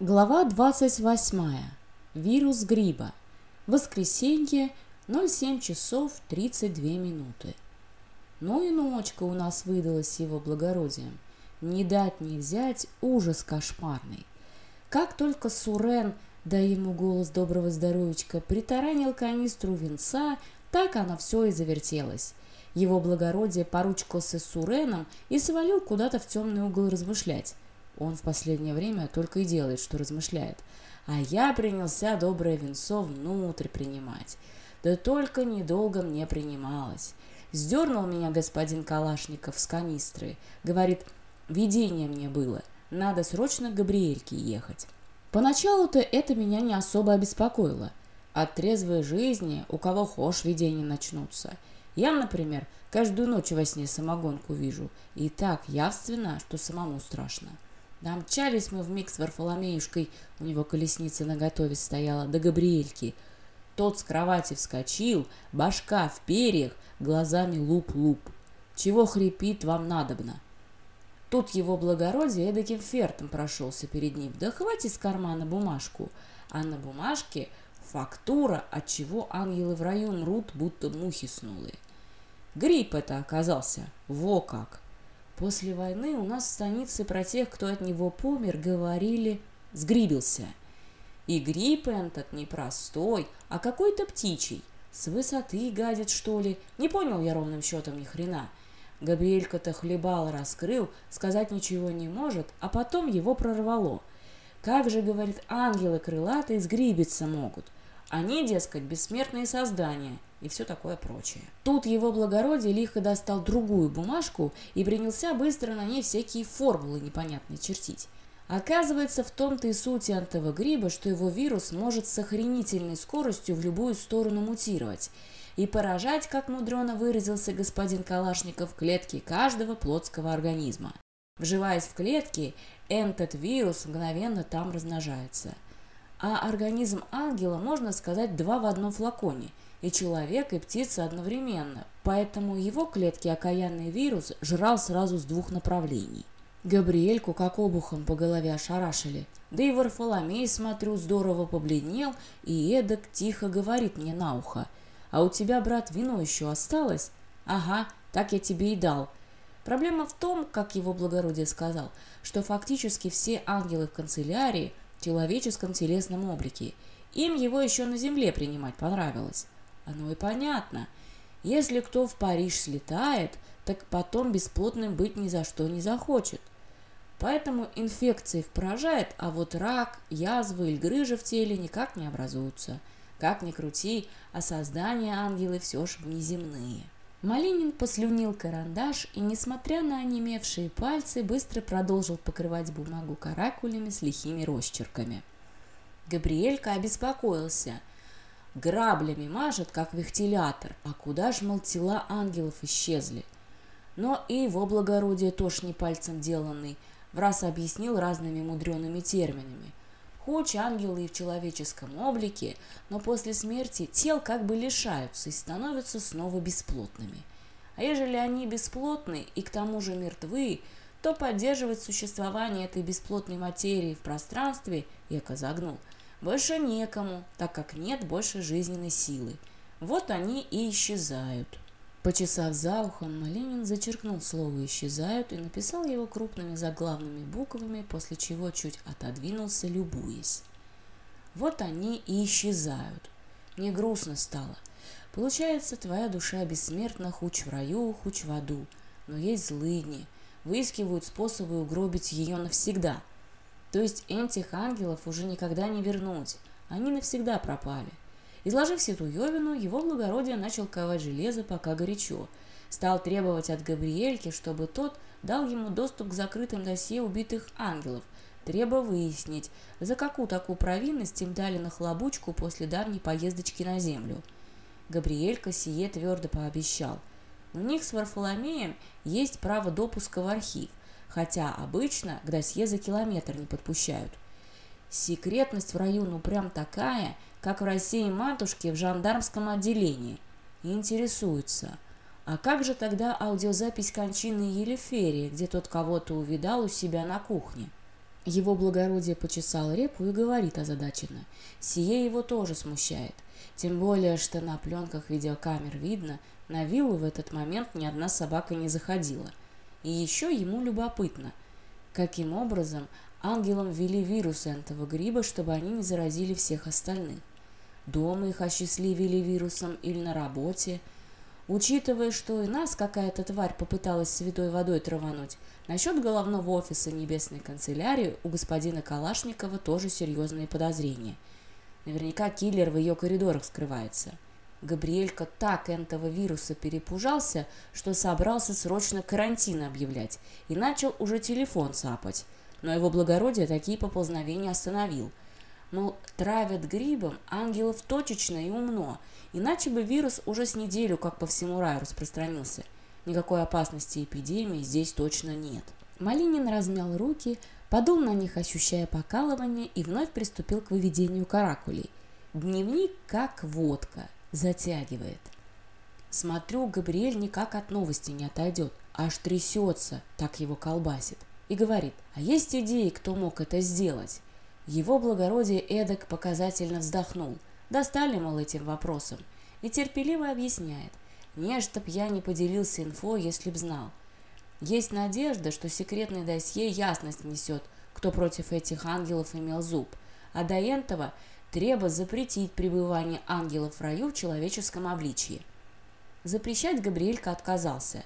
Глава 28. Вирус гриба. Воскресенье, 07 часов 32 минуты. Ну и ночка у нас выдалась его благородием. Не дать не взять, ужас кошмарный. Как только Сурен, да ему голос доброго здоровичка, притаранил канистру венца, так она все и завертелась. Его благородие поручкался с Суреном и свалил куда-то в темный угол размышлять. Он в последнее время только и делает, что размышляет. А я принялся доброе венцо внутрь принимать. Да только недолго мне принималось. Сдернул меня господин Калашников с канистры. Говорит, видение мне было. Надо срочно к Габриэльке ехать. Поначалу-то это меня не особо обеспокоило. От трезвой жизни у кого хошь видения начнутся. Я, например, каждую ночь во сне самогонку вижу. И так явственно, что самому страшно. Домчались мы вмиг с Варфоломеюшкой, у него колесница наготове стояла, до Габриэльки. Тот с кровати вскочил, башка в перьях, глазами луп-луп. Чего хрипит вам надобно? Тут его благородие эдаким фертом прошелся перед ним. Да хватит с кармана бумажку. А на бумажке фактура, от чего ангелы в раю мрут, будто мухи снулые. Грипп это оказался. Во как! После войны у нас в станице про тех, кто от него помер, говорили «сгрибился». И грипп этот не простой, а какой-то птичий. С высоты гадит, что ли? Не понял я ровным счетом ни хрена. Габриэлька-то хлебал раскрыл, сказать ничего не может, а потом его прорвало. Как же, говорит, ангелы крылатые сгрибиться могут? Они, дескать, бессмертные создания. и все такое прочее. Тут его благородие лихо достал другую бумажку и принялся быстро на ней всякие формулы непонятные чертить. Оказывается, в том-то и суть антового гриба, что его вирус может с охренительной скоростью в любую сторону мутировать и поражать, как мудрено выразился господин Калашников, клетки каждого плотского организма. Вживаясь в клетки, этот вирус мгновенно там размножается. А организм ангела, можно сказать, два в одном флаконе – и человек, и птица одновременно, поэтому его клетки окаянный вирус жрал сразу с двух направлений. Габриэльку как обухом по голове ошарашили. Да и Варфоломей, смотрю, здорово побледнел и эдак тихо говорит мне на ухо. «А у тебя, брат, вино еще осталось?» «Ага, так я тебе и дал». Проблема в том, как его благородие сказал, что фактически все ангелы в канцелярии в человеческом телесном облике. Им его еще на земле принимать понравилось. оно и понятно. Если кто в Париж слетает, так потом бесплотным быть ни за что не захочет. Поэтому инфекция их поражает, а вот рак, язвы или грыжи в теле никак не образуются. Как ни крути, а создания ангелы все же внеземные. Малинин послюнил карандаш и, несмотря на онемевшие пальцы, быстро продолжил покрывать бумагу каракулями с лихими росчерками. Габриэлька обеспокоился. граблями мажет, как вихтилятор. А куда ж, мол, тела ангелов исчезли? Но и его благородие тоже не пальцем деланный, в раз объяснил разными мудреными терминами. Хоть ангелы и в человеческом облике, но после смерти тел как бы лишаются и становятся снова бесплотными. А ежели они бесплотны и к тому же мертвы, то поддерживать существование этой бесплотной материи в пространстве, Эко загнул, больше некому, так как нет больше жизненной силы. Вот они и исчезают. Почесав за ухом, Малинин зачеркнул слово «исчезают» и написал его крупными заглавными буквами, после чего чуть отодвинулся, любуясь. Вот они и исчезают. Мне грустно стало. Получается, твоя душа бессмертна хуч в раю, хуч в аду. Но есть злые злыдни. Выискивают способы угробить ее навсегда. то есть этих ангелов уже никогда не вернуть. Они навсегда пропали. Изложив всю Туевину, его благородие начал ковать железо пока горячо. Стал требовать от Габриэльки, чтобы тот дал ему доступ к закрытым досье убитых ангелов, требуя выяснить, за какую такую провинность им дали на хлобучку после давней поездочки на землю. Габриэлька сие твердо пообещал. У них с Варфоломеем есть право допуска в архив, хотя обычно к досье за километр не подпущают. Секретность в району прям такая, как в России матушки в жандармском отделении. Интересуется. А как же тогда аудиозапись кончины Елеферии, где тот кого-то увидал у себя на кухне? Его благородие почесал репу и говорит озадаченно. Сие его тоже смущает. Тем более, что на пленках видеокамер видно, на виллу в этот момент ни одна собака не заходила – и еще ему любопытно, каким образом ангелам ввели вирус этого гриба, чтобы они не заразили всех остальных. Дома их осчастливили вирусом или на работе. Учитывая, что и нас какая-то тварь попыталась святой водой травануть, насчет головного офиса Небесной канцелярии у господина Калашникова тоже серьезные подозрения. Наверняка киллер в ее коридорах скрывается. — Габриэль так этого вируса перепужался, что собрался срочно карантин объявлять и начал уже телефон сапать. Но его благородие такие поползновения остановил. Мол, травят грибом ангелов точечно и умно, иначе бы вирус уже с неделю как по всему раю распространился. Никакой опасности эпидемии здесь точно нет. Малинин размял руки, подул на них, ощущая покалывание, и вновь приступил к выведению каракулей. Дневник как водка – затягивает. Смотрю, Габриэль никак от новости не отойдет, аж трясется, так его колбасит. И говорит, а есть идеи, кто мог это сделать? Его благородие эдак показательно вздохнул. Достали, мол, этим вопросом. И терпеливо объясняет. Не, чтоб я не поделился инфо, если б знал. Есть надежда, что секретный досье ясность несет, кто против этих ангелов имел зуб. А до этого треба запретить пребывание ангелов в раю в человеческом обличье. Запрещать Габриэлька отказался.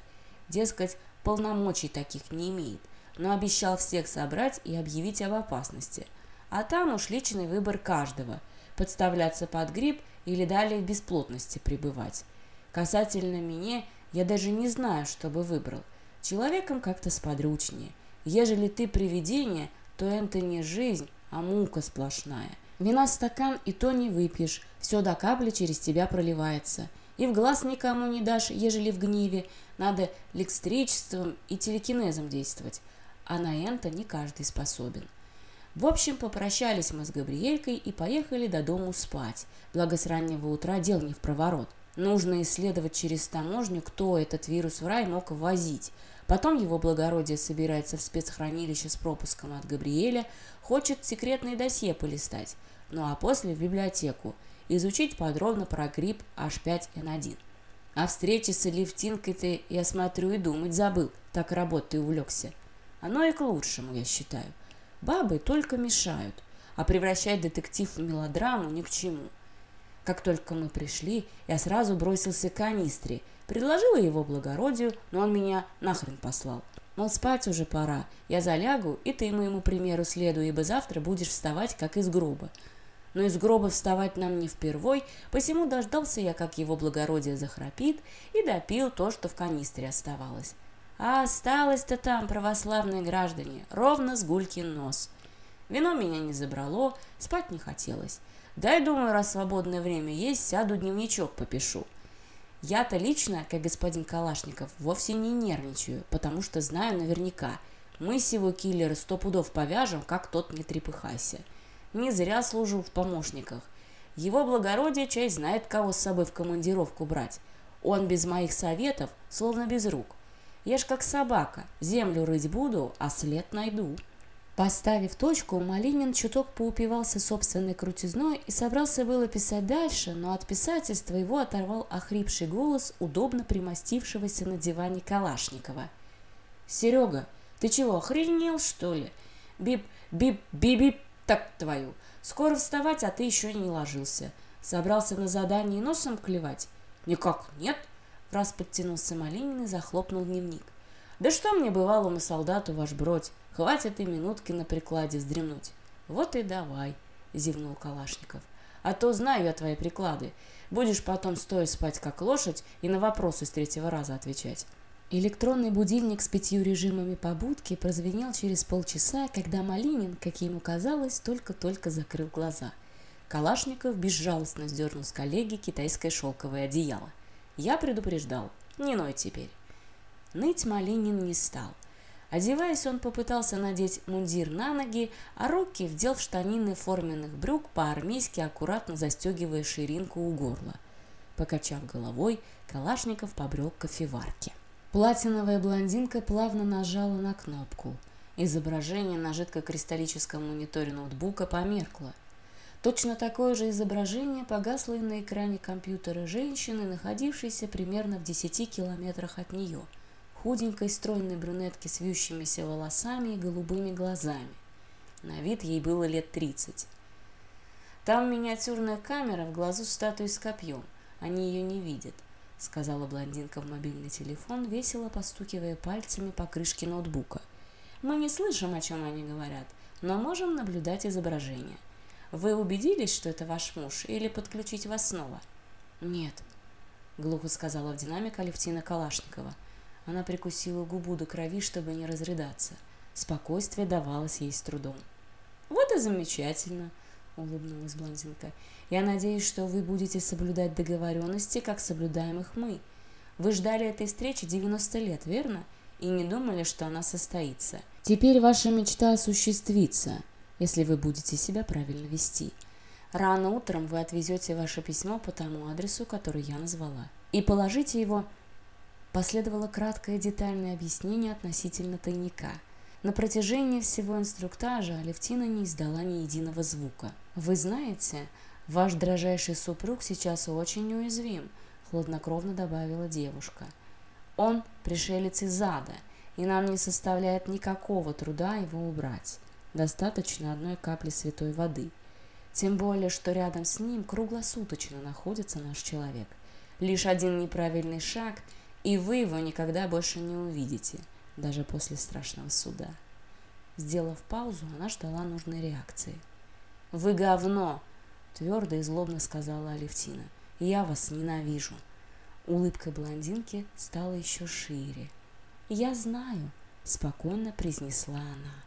Дескать, полномочий таких не имеет, но обещал всех собрать и объявить об опасности. А там уж личный выбор каждого – подставляться под гриб или далее в бесплотности пребывать. Касательно меня, я даже не знаю, что бы выбрал. Человеком как-то сподручнее. Ежели ты привидение, то это не жизнь, а мука сплошная – Вина стакан и то не выпьешь, все до капли через тебя проливается. И в глаз никому не дашь, ежели в гневе. Надо лектричеством и телекинезом действовать. А на это не каждый способен. В общем, попрощались мы с Габриэлькой и поехали до дому спать. Благо с раннего утра дел не в проворот. Нужно исследовать через таможню, кто этот вирус в рай мог ввозить. Потом его благородие собирается в спецхранилище с пропуском от Габриэля, хочет секретное досье полистать ну а после в библиотеку, изучить подробно про грипп H5N1. О встрече с Алевтинкой-то, я смотрю, и думать забыл, так работой увлекся. Оно и к лучшему, я считаю. Бабы только мешают, а превращать детектив в мелодраму ни к чему. Как только мы пришли, я сразу бросился к канистре, предложил его благородию, но он меня нахрен послал. Мол, спать уже пора, я залягу, и ты моему примеру следуй, ибо завтра будешь вставать, как из гроба. Но из гроба вставать нам не впервой, посему дождался я, как его благородие захрапит, и допил то, что в канистре оставалось. А осталось-то там, православные граждане, ровно с гулькин нос. Вино меня не забрало, спать не хотелось. Дай, думаю, раз свободное время есть, сяду дневничок попишу. Я-то лично, как господин Калашников, вовсе не нервничаю, потому что знаю наверняка, мы с его киллера сто пудов повяжем, как тот не трепыхайся. Не зря служу в помощниках. Его благородие часть знает, кого с собой в командировку брать. Он без моих советов, словно без рук. Я ж как собака, землю рыть буду, а след найду». Поставив точку, Малинин чуток поупивался собственной крутизной и собрался было писать дальше, но от писательства его оторвал охрипший голос удобно примостившегося на диване Калашникова. «Серега, ты чего, охренел, что ли? Бип-бип-бип-бип, так твою! Скоро вставать, а ты еще не ложился. Собрался на задание носом клевать? Никак нет!» Враз подтянулся Малинин и захлопнул дневник. «Да что мне бывалому солдату ваш бродь? Хватит и минутки на прикладе вздремнуть. Вот и давай, зевнул Калашников. А то знаю я твои приклады. Будешь потом стоя спать как лошадь и на вопросы с третьего раза отвечать. Электронный будильник с пятью режимами побудки прозвенел через полчаса, когда Малинин, как ему казалось, только-только закрыл глаза. Калашников безжалостно сдернул с коллеги китайское шелковое одеяло. Я предупреждал, не ной теперь. Ныть Малинин не стал. Одеваясь, он попытался надеть мундир на ноги, а руки вдел в штанины форменных брюк по-армейски, аккуратно застегивая ширинку у горла. Покачав головой, Калашников побрел к кофеварке. Платиновая блондинка плавно нажала на кнопку. Изображение на жидкокристаллическом мониторе ноутбука померкло. Точно такое же изображение погасло и на экране компьютера женщины, находившейся примерно в 10 километрах от нее – Худенькой стройной брюнетки с вьющимися волосами и голубыми глазами. На вид ей было лет 30. «Там миниатюрная камера в глазу статуи с копьем. Они ее не видят», — сказала блондинка в мобильный телефон, весело постукивая пальцами по крышке ноутбука. «Мы не слышим, о чем они говорят, но можем наблюдать изображение. Вы убедились, что это ваш муж, или подключить вас снова?» «Нет», — глухо сказала в динамик Алевтина Калашникова. — она прикусила губу до крови, чтобы не разрыдаться. Спокойствие давалось ей с трудом. «Вот и замечательно!» — улыбнулась блондинка. «Я надеюсь, что вы будете соблюдать договоренности, как соблюдаем их мы. Вы ждали этой встречи 90 лет, верно? И не думали, что она состоится. Теперь ваша мечта осуществится, если вы будете себя правильно вести. Рано утром вы отвезете ваше письмо по тому адресу, который я назвала, и положите его последовало краткое детальное объяснение относительно тайника. На протяжении всего инструктажа Алевтина не издала ни единого звука. «Вы знаете, ваш дрожайший супруг сейчас очень уязвим», – хладнокровно добавила девушка. «Он пришелец из ада, и нам не составляет никакого труда его убрать. Достаточно одной капли святой воды. Тем более, что рядом с ним круглосуточно находится наш человек. Лишь один неправильный шаг – и вы его никогда больше не увидите, даже после страшного суда. Сделав паузу, она ждала нужной реакции. «Вы говно!» – твердо и злобно сказала Алевтина. «Я вас ненавижу!» Улыбка блондинки стала еще шире. «Я знаю!» – спокойно произнесла она.